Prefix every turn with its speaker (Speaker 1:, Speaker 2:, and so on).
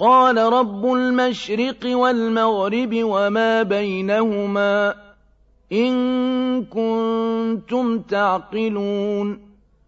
Speaker 1: قال رب المشرق والمغرب وما بينهما إن كنتم تعقلون